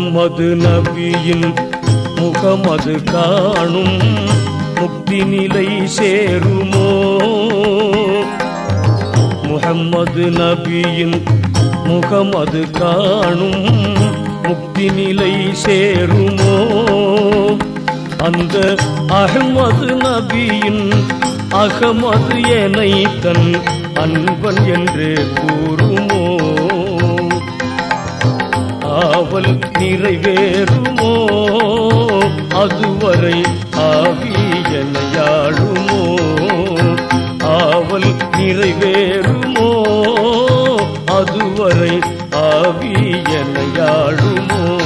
முகமது நபியின் முகமது காணும். முக்தி நிலை சேருமோ? முகம்மது நபியின் முகமது காணும். முக்தி நிலை சேருமோ? அந்த அகமது நபியின் அகமது எனை தன் அன்பன் என்று கூறுமோ? ஆவல் நிறைவேறுமோ? அதுவரை ஆவியனையாடுமோ ஆவல் நிறைவேறுமோ? அதுவரை ஆவியனையாடுமோ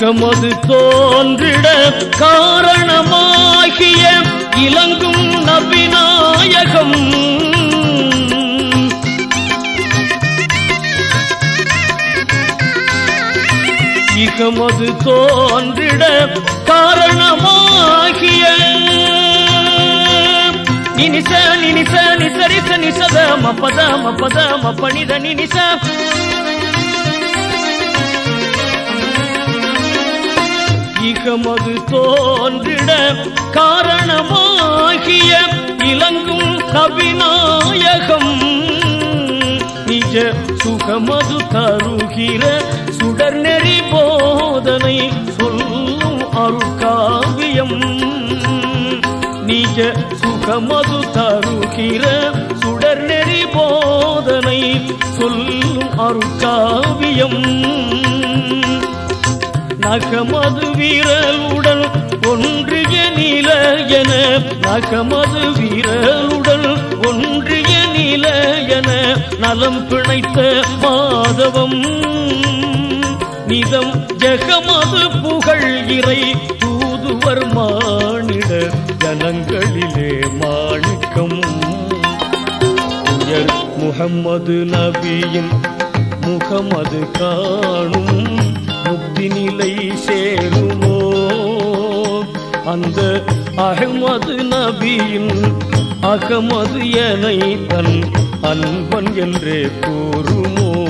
இகமது தோன்றிட காரணமாகிய இலங்கும் நபிநாயகம். இகமது தோன்றிட காரணமாகிய நினிச நினிச நிசரிச நிசத மப்பத மப்பத மப்பனித நினிச இகமது தோன்றிட காரணமாகிய இலங்கும் கவிநாயகம். நிஜ சுகமது தருகிற சுடர் நெறி போதனை சொல்லும் அருக்காவியம் நிஜ சுகமது தருகிற சுடர் நெறி போதனை சொல்லும் அருள்காவியம் நகமது வீரலுடன் ஒன்றிய நில என நகமது வீரலுடன் ஒன்றிய நில என நலம் பிணைத்த மாதவம். நிதம் ஜெகமது புகழ் இறை தூதுவர் மானிட ஜனங்களிலே மாணிக்கம். உயர் முகம்மது நபியின் முகமது காணும் நிலை சேருமோ? அந்த அகமது நபியின் அகமது எனை தன் அன்பன் என்றே கூறுமோ?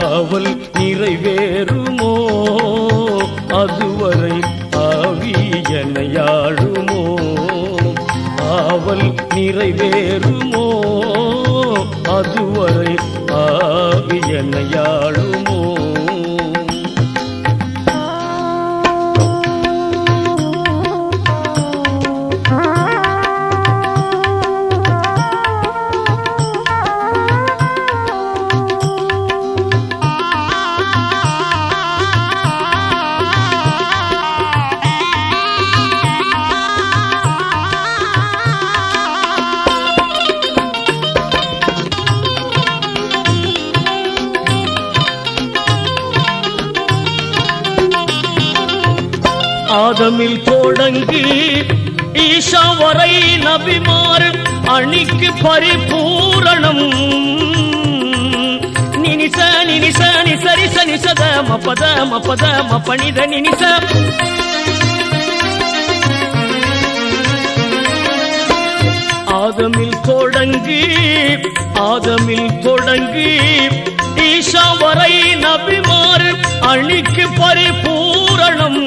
அவள் நிறைவேறுமோ? அதுவரை ஆவியனையாழுமோ அவள் நிறைவேறுமோ? அதுவரை ஆவியனையாழும் ஆதமில் தொடங்கி ஈஷா வரை நபிமார் அணிக்கு பரிபூரணம். நினிச நினிச நிசரி சனிசத மப்பத மப்பத மப்பனித நினிச. ஆதமில் தொடங்கி ஆதமில் தொடங்கி ஈஷா வரை நபிமார் அணிக்கு பரிபூரணம்.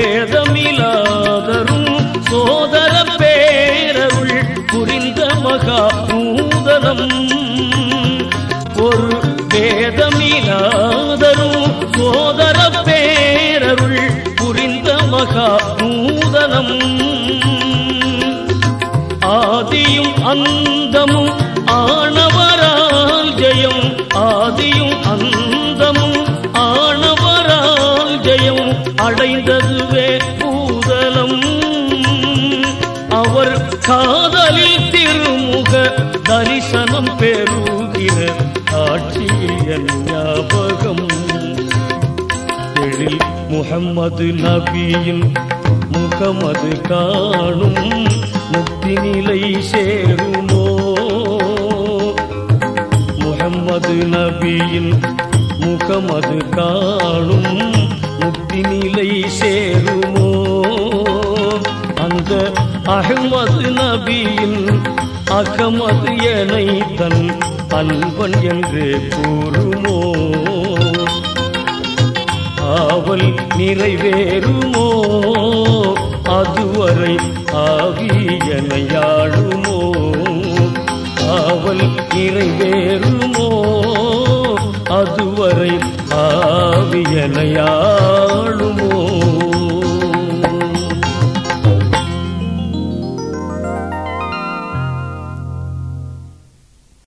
பேதமிலாதரும் சோதர பேரருள் புரிந்த மகா நூதனம் ஒரு பேதமிலாதரும் சோதர பேரருள் புரிந்த மகா நூதனம் ஆதியும் அந்தமும் ஆணவரால் ஜெயம் ஆதியும் அந்த ஞாபகம். எழில் முகம்மது நபியின் முகமது காணும். முக்தி நிலை சேருமோ? முகம்மது நபியின் முகமது காணும். முக்தி நிலை சேருமோ? அந்த அகமது நபியின் அகமது எனை தன் அன்பன் என்று கூறுமோ? ஆவல் நிறைவேறுமோ? அதுவரை ஆவியனையாடுமோ ஆவல் நிறைவேறுமோ? அதுவரை ஆவியனையாடுமோ